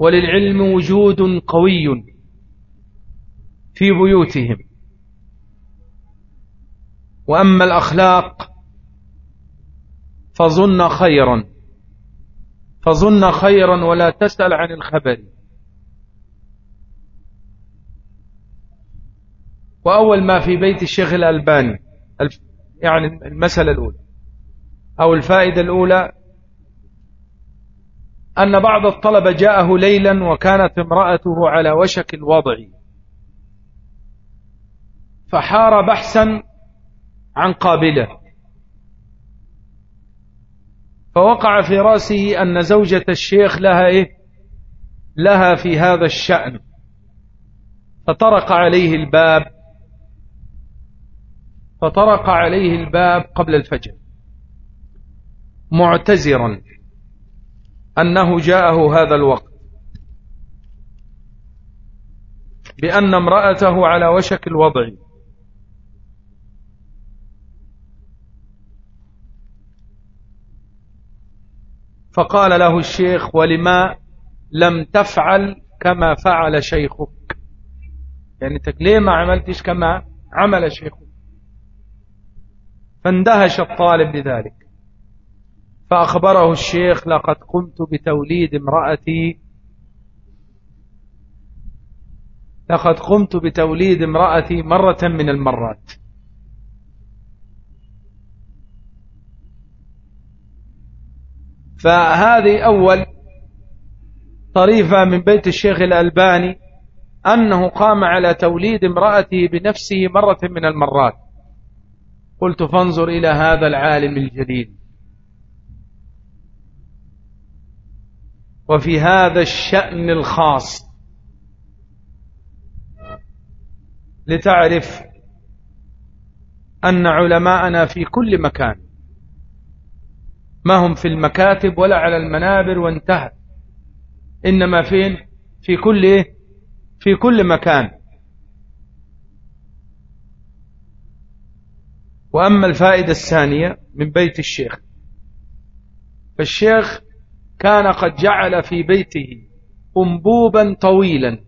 وللعلم وجود قوي في بيوتهم. وأما الأخلاق فظن خيرا. فظن خيرا ولا تسأل عن الخبر. وأول ما في بيت الشيخ الألباني يعني المسألة الأولى أو الفائدة الأولى أن بعض الطلبة جاءه ليلا وكانت امرأته على وشك الوضع. فحار بحثا عن قابلة. فوقع في رأسه أن زوجة الشيخ لها إيه؟ لها في هذا الشأن. فطرق عليه الباب. فطرق عليه الباب قبل الفجر. معتزرا أنه جاءه هذا الوقت. بأن امرأته على وشك الوضع. فقال له الشيخ ولما لم تفعل كما فعل شيخك؟ يعني أنت ليه ما عملتش كما عمل شيخك؟ فاندهش الطالب لذلك فأخبره الشيخ لقد قمت بتوليد امرأتي لقد قمت بتوليد امرأتي مرة من المرات. فهذه أول طريفة من بيت الشيخ الألباني أنه قام على توليد امرأته بنفسه مرة من المرات. قلت فانظر إلى هذا العالم الجليل. وفي هذا الشأن الخاص. لتعرف أن علماءنا في كل مكان ما هم في المكاتب ولا على المنابر وانتهى. إنما فين؟ في كل في كل مكان. وأما الفائدة الثانية من بيت الشيخ فالشيخ كان قد جعل في بيته أنبوبا طويلا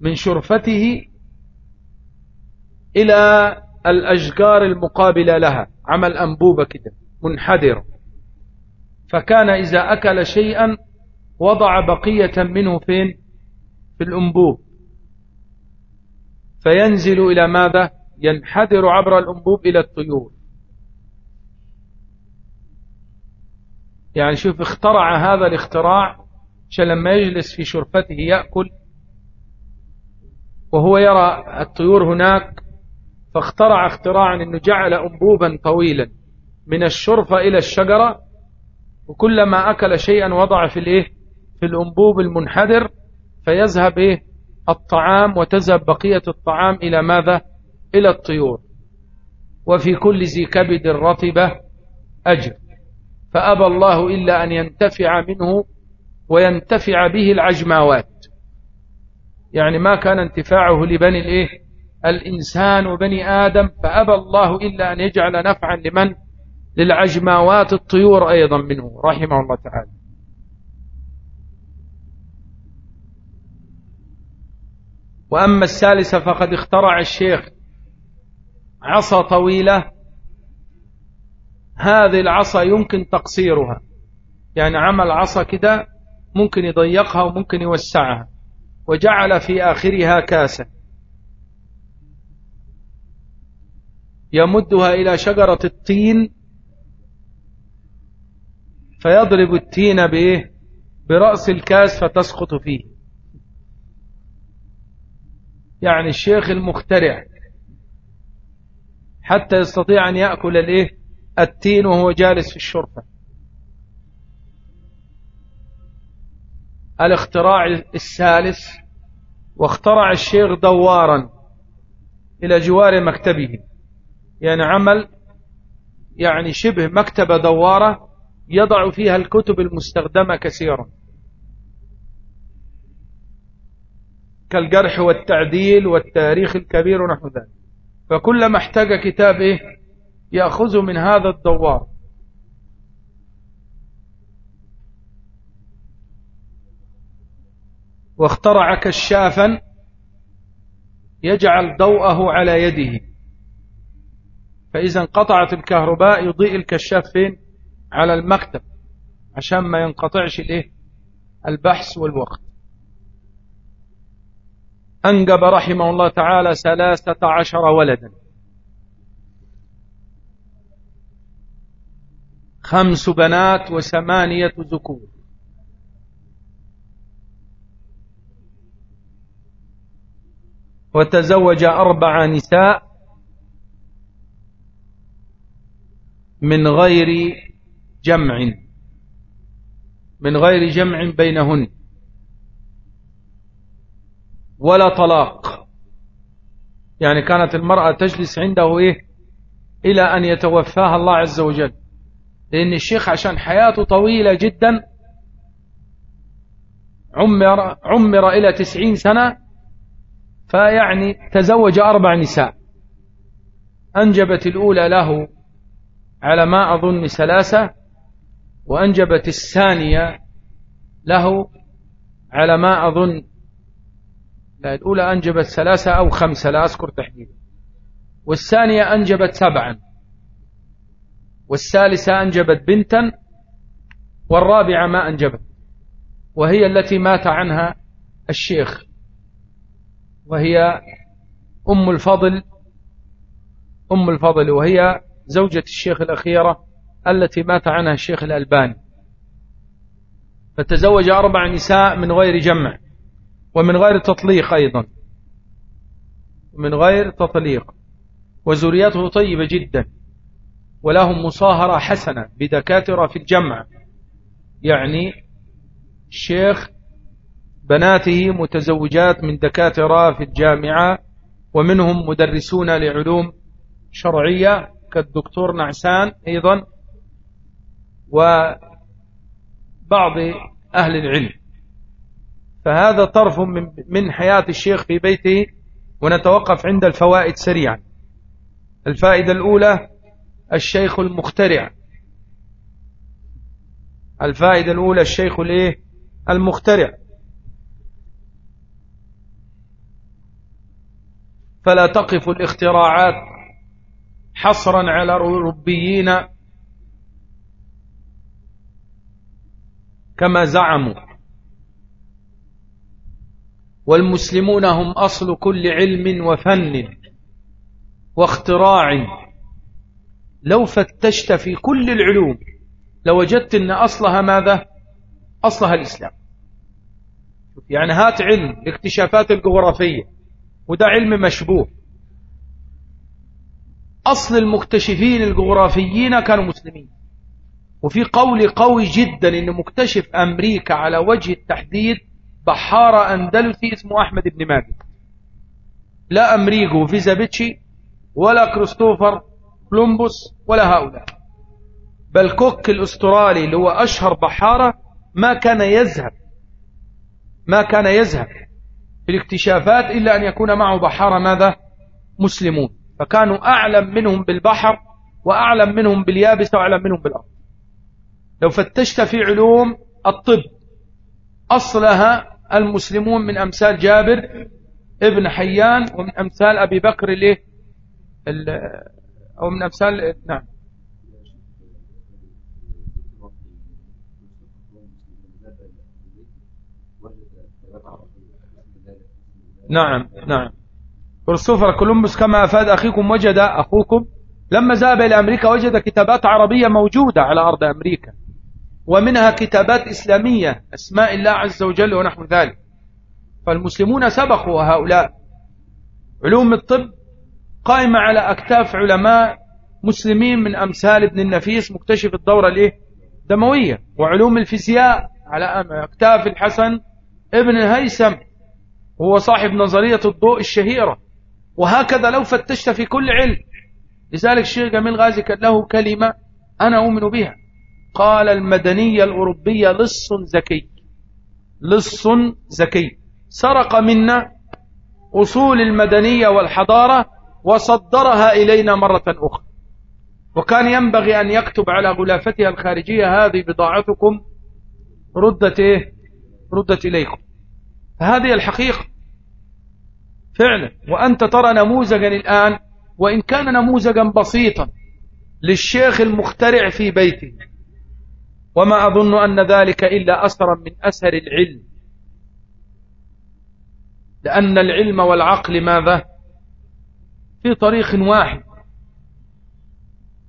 من شرفته إلى الأشجار المقابلة لها. عمل أنبوبة كده منحدر. فكان إذا أكل شيئا وضع بقية منه فين؟ في الأنبوب. فينزل إلى ماذا؟ ينحدر عبر الأنبوب إلى الطيور. يعني شوف اخترع هذا الاختراع عشان لما يجلس في شرفته يأكل وهو يرى الطيور هناك فاخترع اختراعا إنه جعل انبوبا طويلا من الشرفة إلى الشجرة وكلما أكل شيئا وضع في الإيه؟ في الأنبوب المنحدر فيذهب إيه؟ الطعام وتذهب بقية الطعام إلى ماذا؟ إلى الطيور. وفي كل ذي كبد رطبة أجر. فأبى الله إلا أن ينتفع منه وينتفع به العجماوات. يعني ما كان انتفاعه لبني الإيه؟ الإنسان وبني آدم فأبى الله إلا أن يجعل نفعا لمن؟ للعجماوات الطيور أيضا منه رحمه الله تعالى. وأما الثالثة فقد اخترع الشيخ عصا طويلة هذه العصا يمكن تقصيرها. يعني عمل عصا كده ممكن يضيقها وممكن يوسعها. وجعل في آخرها كاسة. يمدها إلى شجرة التين. فيضرب التين بإيه؟ برأس الكاس فتسقط فيه. يعني الشيخ المخترع حتى يستطيع أن يأكل الإيه؟ التين وهو جالس في الشرفة الاختراع الثالث واخترع الشيخ دوارا إلى جوار مكتبه. يعني عمل يعني شبه مكتبة دوارة يضع فيها الكتب المستخدمة كثيرا. كالجرح والتعديل والتاريخ الكبير ونحو ذلك. فكلما احتاج كتاب إيه يأخذ من هذا الدوار. واخترع كشافا يجعل ضوءه على يده. فإذا انقطعت الكهرباء يضيء الكشاف فين؟ على المكتب عشان ما ينقطعش الإيه؟ البحث والوقت. أنجب رحمه الله تعالى ثلاثة عشر ولدا. خمس بنات وثمانية ذكور. وتزوج أربع نساء من غير جمع من غير جمع بينهن ولا طلاق. يعني كانت المرأة تجلس عنده إيه؟ إلى أن يتوفاها الله عز وجل. لأن الشيخ عشان حياته طويلة جدا عمر, عمر إلى تسعين سنة فيعني تزوج أربع نساء. أنجبت الأولى له على ما أظن ثلاثة وأنجبت الثانية له على ما أظن لا الأولى أنجبت ثلاثة أو خمسة لا أذكر تحديدا. والثانية أنجبت سبعا. والثالثة أنجبت بنتا والرابعة ما أنجبت وهي التي مات عنها الشيخ وهي أم الفضل أم الفضل وهي زوجة الشيخ الأخيرة التي مات عنها الشيخ الألباني. فتزوج أربع نساء من غير جمع ومن غير تطليق أيضا. من غير تطليق. وزريته طيبة جدا. ولهم مصاهرة حسنة بدكاترة في الجمع يعني الشيخ بناته متزوجات من دكاترة في الجامعة ومنهم مدرسون لعلوم شرعية كالدكتور نعسان أيضا وبعض أهل العلم. فهذا طرف من, حياة الشيخ في بيته ونتوقف عند الفوائد سريعا. الفائدة الأولى الشيخ المخترع. الفائدة الأولى الشيخ الإيه؟ المخترع. فلا تقف الاختراعات حصرا على الربيين كما زعموا. والمسلمون هم أصل كل علم وفن واختراع. لو فتشت في كل العلوم لوجدت أن أصلها ماذا؟ أصلها الإسلام. يعني هات علم الاكتشافات الجغرافية وده علم مشبوه. أصل المكتشفين الجغرافيين كانوا مسلمين. وفي قول قوي جدا إن مكتشف أمريكا على وجه التحديد بحارة أندلسي اسمه أحمد بن مالك. لا أمريكو فيزابيتشي ولا كريستوفر كولومبوس ولا هؤلاء. بل كوك الأسترالي اللي هو أشهر بحارة ما كان يذهب ما كان يذهب في الاكتشافات إلا أن يكون معه بحارة ماذا؟ مسلمون. فكانوا أعلم منهم بالبحر وأعلم منهم باليابسة وأعلم منهم بالأرض. لو فتشت في علوم الطب أصلها المسلمون من أمثال جابر ابن حيان ومن أمثال أبي بكر أو من أمثال نعم. نعم نعم. كريستوفر كولومبوس كما أفاد أخيكم وجد أخوكم. لما ذهب إلى أمريكا وجد كتابات عربية موجودة على أرض أمريكا. ومنها كتابات إسلامية أسماء الله عز وجل ونحو ذلك. فالمسلمون سبقوا هؤلاء. علوم الطب قائمة على أكتاف علماء مسلمين من أمثال ابن النفيس مكتشف الدورة الإيه؟ دموية وعلوم الفيزياء على أكتاف الحسن ابن الهيثم هو صاحب نظرية الضوء الشهيرة. وهكذا لو فتشت في كل علم. لذلك الشيخ جميل غازي كان له كلمة أنا أؤمن بها. قال المدنية الأوروبية لص ذكي لص ذكي سرق منا أصول المدنية والحضارة وصدرها إلينا مرة أخرى. وكان ينبغي أن يكتب على غلافتها الخارجية هذه بضاعتكم ردت إيه؟ ردت إليكم. هذه الحقيقة. فعلا. وأنت ترى نموذجا الآن وإن كان نموذجا بسيطا للشيخ المخترع في بيته. وما أظن أن ذلك إلا أثرا من أثر العلم. لأن العلم والعقل ماذا؟ في طريق واحد.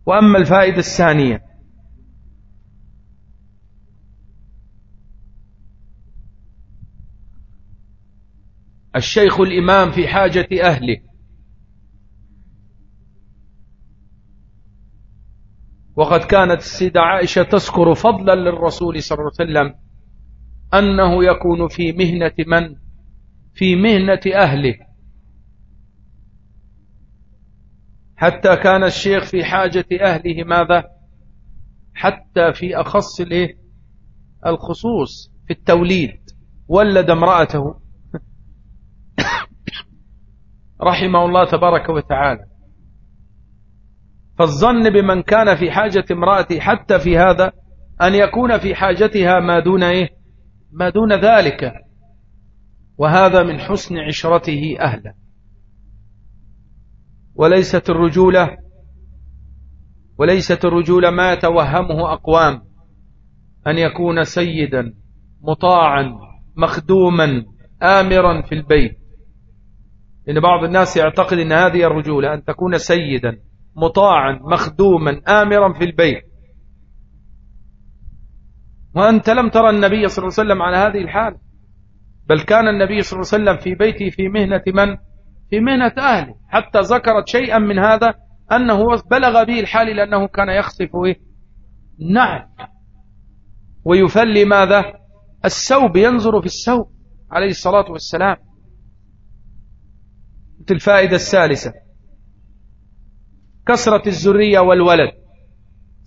وأما الفائدة الثانية الشيخ الإمام في حاجة أهله. وقد كانت السيدة عائشة تذكر فضلا للرسول صلى الله عليه وسلم أنه يكون في مهنة من؟ في مهنة أهله. حتى كان الشيخ في حاجة أهله ماذا؟ حتى في أخص الخصوص في التوليد ولد امرأته. رحمه الله تبارك وتعالى. فالظن بمن كان في حاجة امرأته حتى في هذا أن يكون في حاجتها ما دون إيه؟ ما دون ذلك. وهذا من حسن عشرته أهلا وليست الرجولة وليست الرجولة ما يتوهمه أقوام أن يكون سيدا مطاعا مخدوما آمرا في البيت. لأن بعض الناس يعتقد أن هذه الرجولة أن تكون سيدا مطاعا مخدوما آمرا في البيت. وأنت لم ترى النبي صلى الله عليه وسلم على هذه الحال. بل كان النبي صلى الله عليه وسلم في بيته في مهنة من؟ في مهنة أهله. حتى ذكرت شيئا من هذا أنه بلغ به الحال لأنه كان يخصف إيه؟ نعم ويفلي ماذا؟ السوب ينظر في السوب عليه الصلاة والسلام. الفائدة الثالثة. كسرة الزرية والولد.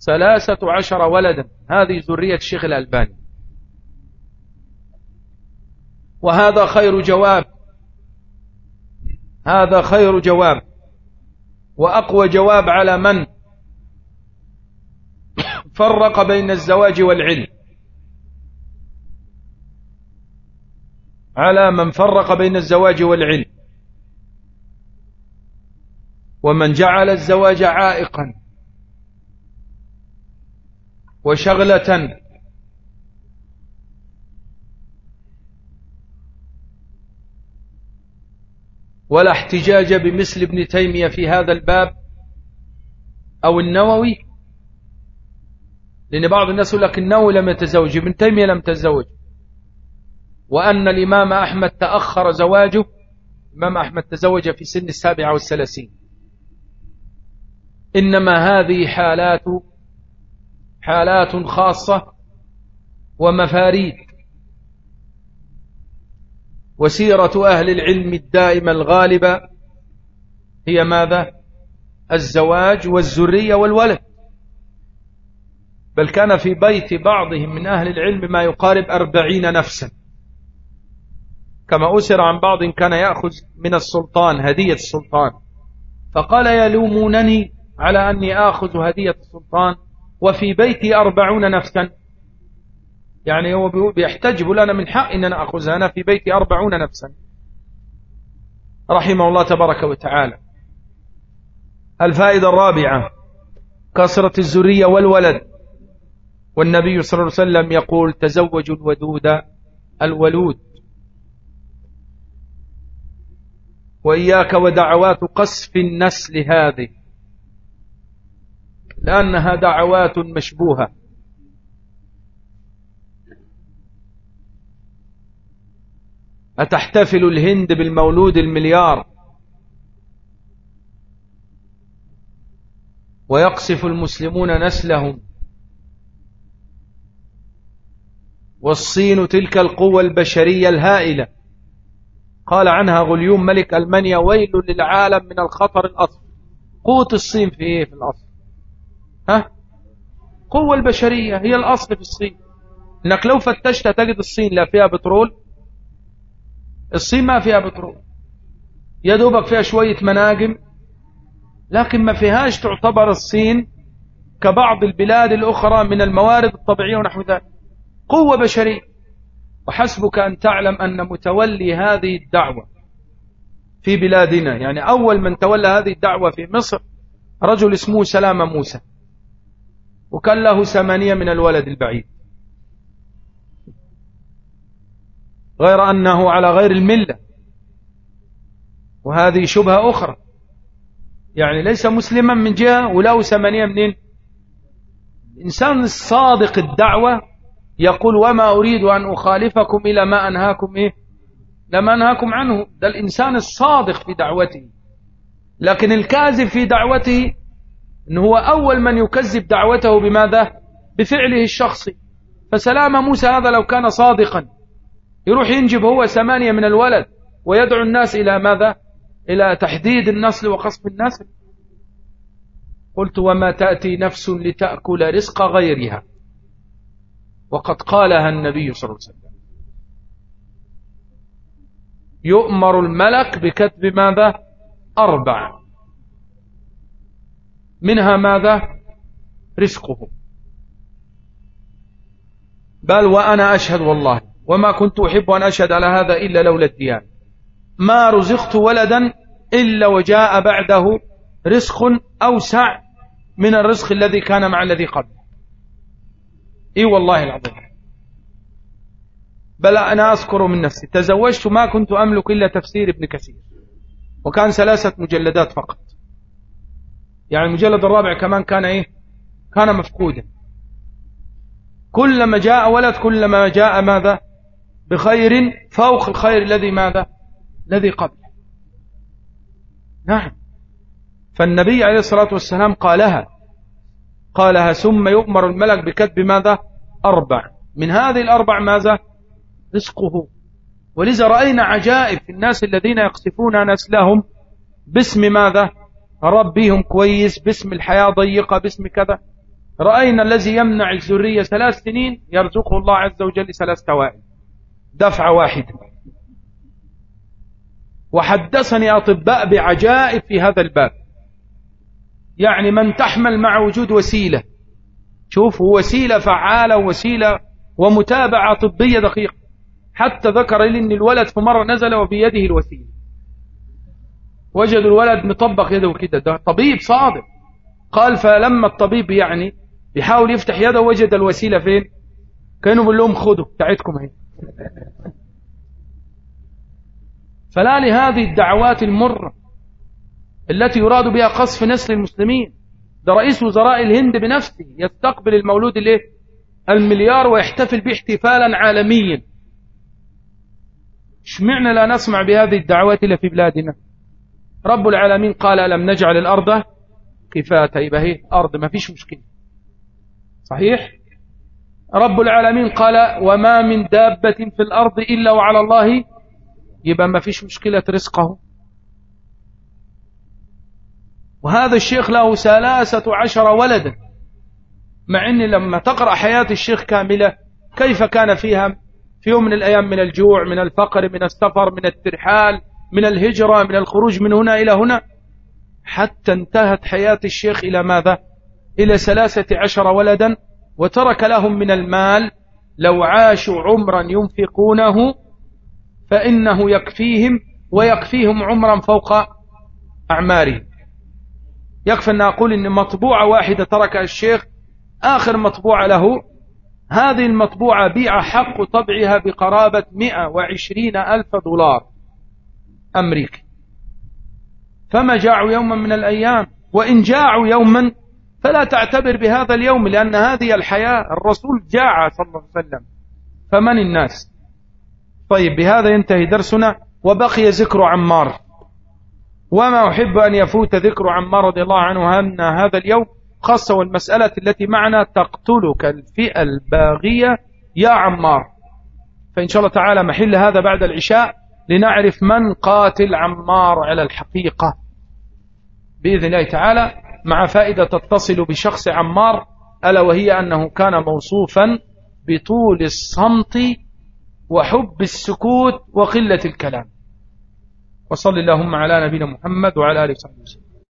ثلاثة عشر ولدا. هذه زرية الشيخ الألباني. وهذا خير جواب. هذا خير جواب. وأقوى جواب على من فرق بين الزواج والعلم. على من فرق بين الزواج والعلم. ومن جعل الزواج عائقا. وشغلة ولا احتجاج بمثل ابن تيمية في هذا الباب أو النووي؟ لأن بعض الناس يقول لك النووي لم يتزوج ابن تيمية لم تزوج وأن الإمام أحمد تأخر زواجه الإمام أحمد تزوج في سن السابعة والثلاثين. إنما هذه حالات حالات خاصة ومفاريد. وسيرة أهل العلم الدائمة الغالبة هي ماذا؟ الزواج والزرية والولد. بل كان في بيت بعضهم من أهل العلم ما يقارب أربعين نفسا. كما أسر عن بعض كان يأخذ من السلطان هدية السلطان. فقال يلومونني على أني آخذ هدية السلطان وفي بيتي أربعون نفسا. يعني هو بيحتج بيقول أنا من حق أن أنا أخذها أنا في بيتي أربعون نفسا. رحمه الله تبارك وتعالى. الفائدة الرابعة كسرة الزرية والولد. والنبي صلى الله عليه وسلم يقول تزوجوا الودود الولود. وإياك ودعوات قصف النسل هذه. لأنها دعوات مشبوهة. أتحتفل الهند بالمولود المليار؟ ويقصف المسلمون نسلهم؟ والصين تلك القوة البشرية الهائلة. قال عنها غليوم ملك ألمانيا ويل للعالم من الخطر الأصل قوة الصين في إيه؟ في الأصل. ها؟ قوة البشرية هي الأصل في الصين. إنك لو فتشت تجد الصين لا فيها بترول الصين ما فيها بترول. يا دوبك فيها شوية مناجم لكن ما فيهاش تعتبر الصين كبعض البلاد الأخرى من الموارد الطبيعية ونحو ذلك. قوة بشرية. وحسبك أن تعلم أن متولي هذه الدعوة في بلادنا يعني أول من تولى هذه الدعوة في مصر رجل اسمه سلام موسى وكان له ثمانية من الولد البعيد. غير أنه على غير الملة. وهذه شبهة أخرى. يعني ليس مسلما من جهة وله ثمانية منين الإنسان الصادق الدعوة يقول وما أريد أن أخالفكم إلى ما أنهاكم إيه؟ لما أنهاكم عنه. ده الإنسان الصادق في دعوته. لكن الكاذب في دعوته إن هو أول من يكذب دعوته بماذا؟ بفعله الشخصي. فسلام موسى هذا لو كان صادقا. يروح ينجب هو ثمانية من الولد ويدعو الناس إلى ماذا؟ إلى تحديد النسل وقصف النسل. قلت وما تأتي نفس لتأكل رزق غيرها. وقد قالها النبي صلى الله عليه وسلم. يؤمر الملك بكتب ماذا؟ أربع. منها ماذا؟ رزقه. بل وأنا أشهد والله وما كنت أحب أن أشهد على هذا إلا لولا الديان. ما رزقت ولدا إلا وجاء بعده رزق أوسع من الرزق الذي كان مع الذي قبل. إي والله العظيم. بل أنا أذكر من نفسي تزوجت ما كنت أملك إلا تفسير ابن كثير وكان ثلاثة مجلدات فقط. يعني المجلد الرابع كمان كان إيه؟ كان مفقودا. كلما جاء ولد كلما جاء ماذا؟ بخير فوق الخير الذي ماذا؟ الذي قبل. نعم. فالنبي عليه الصلاة والسلام قالها. قالها ثم يؤمر الملك بكتب ماذا؟ أربع. من هذه الأربع ماذا؟ رزقه. ولذا رأينا عجائب في الناس الذين يقصفون نسلهم باسم ماذا؟ ربيهم كويس باسم الحياة ضيقة باسم كذا. رأينا الذي يمنع الذرية ثلاث سنين يرزقه الله عز وجل ثلاث توائم. دفعة واحدة وحدثني أطباء بعجائب في هذا الباب. يعني من تحمل مع وجود وسيلة. شوف وسيلة فعالة وسيلة ومتابعة طبية دقيقة. حتى ذكر لي أن الولد في مرة نزل وبيده الوسيلة. وجد الولد مطبق يده كده ده طبيب صادق. قال فلما الطبيب يعني يحاول يفتح يده وجد الوسيلة فين؟ كانوا بيقول لهم خذوا بتاعتكم اهي فلا لهذه الدعوات المرة التي يراد بها قصف نسل المسلمين. ده رئيس وزراء الهند بنفسه يستقبل المولود الايه المليار ويحتفل به احتفالا عالميا. اشمعنا لا نسمع بهذه الدعوات إلا في بلادنا. رب العالمين قال لم نجعل الأرض كفاة يبقى أرض ما فيش مشكلة. صحيح؟ رب العالمين قال وما من دابة في الأرض إلا وعلى الله. يبقى ما فيش مشكلة رزقه. وهذا الشيخ له ثلاثة عشر ولدا. مع أن لما تقرأ حياة الشيخ كاملة كيف كان فيها؟ في يوم من الأيام من الجوع من الفقر من السفر من الترحال من الهجرة من الخروج من هنا إلى هنا. حتى انتهت حياة الشيخ إلى ماذا؟ إلى ثلاثة عشر ولدا. وترك لهم من المال لو عاشوا عمرا ينفقونه فإنه يكفيهم ويكفيهم عمرا فوق أعمارهم. يكفي أن أقول أن مطبوعة واحدة تركها الشيخ آخر مطبوعة له هذه المطبوعة بيع حق طبعها بقرابة 120 ألف دولار أمريكي. فما جاعوا يوما من الأيام وإن جاعوا يوما فلا تعتبر بهذا اليوم لأن هذه الحياة الرسول جاع صلى الله عليه وسلم. فمن الناس؟ طيب بهذا ينتهي درسنا. وبقي ذكر عمار. وما أحب أن يفوت ذكر عمار رضي الله عنه أن هذا اليوم خاصة والمسألة التي معنا تقتلك الفئة الباغية. يا عمار فإن شاء الله تعالى محل هذا بعد العشاء لنعرف من قاتل عمار على الحقيقة. بإذن الله تعالى. مع فائدة تتصل بشخص عمار ألا وهي أنه كان موصوفا بطول الصمت وحب السكوت وقلة الكلام. وصل اللهم على نبينا محمد وعلى آله وصحبه وسلم.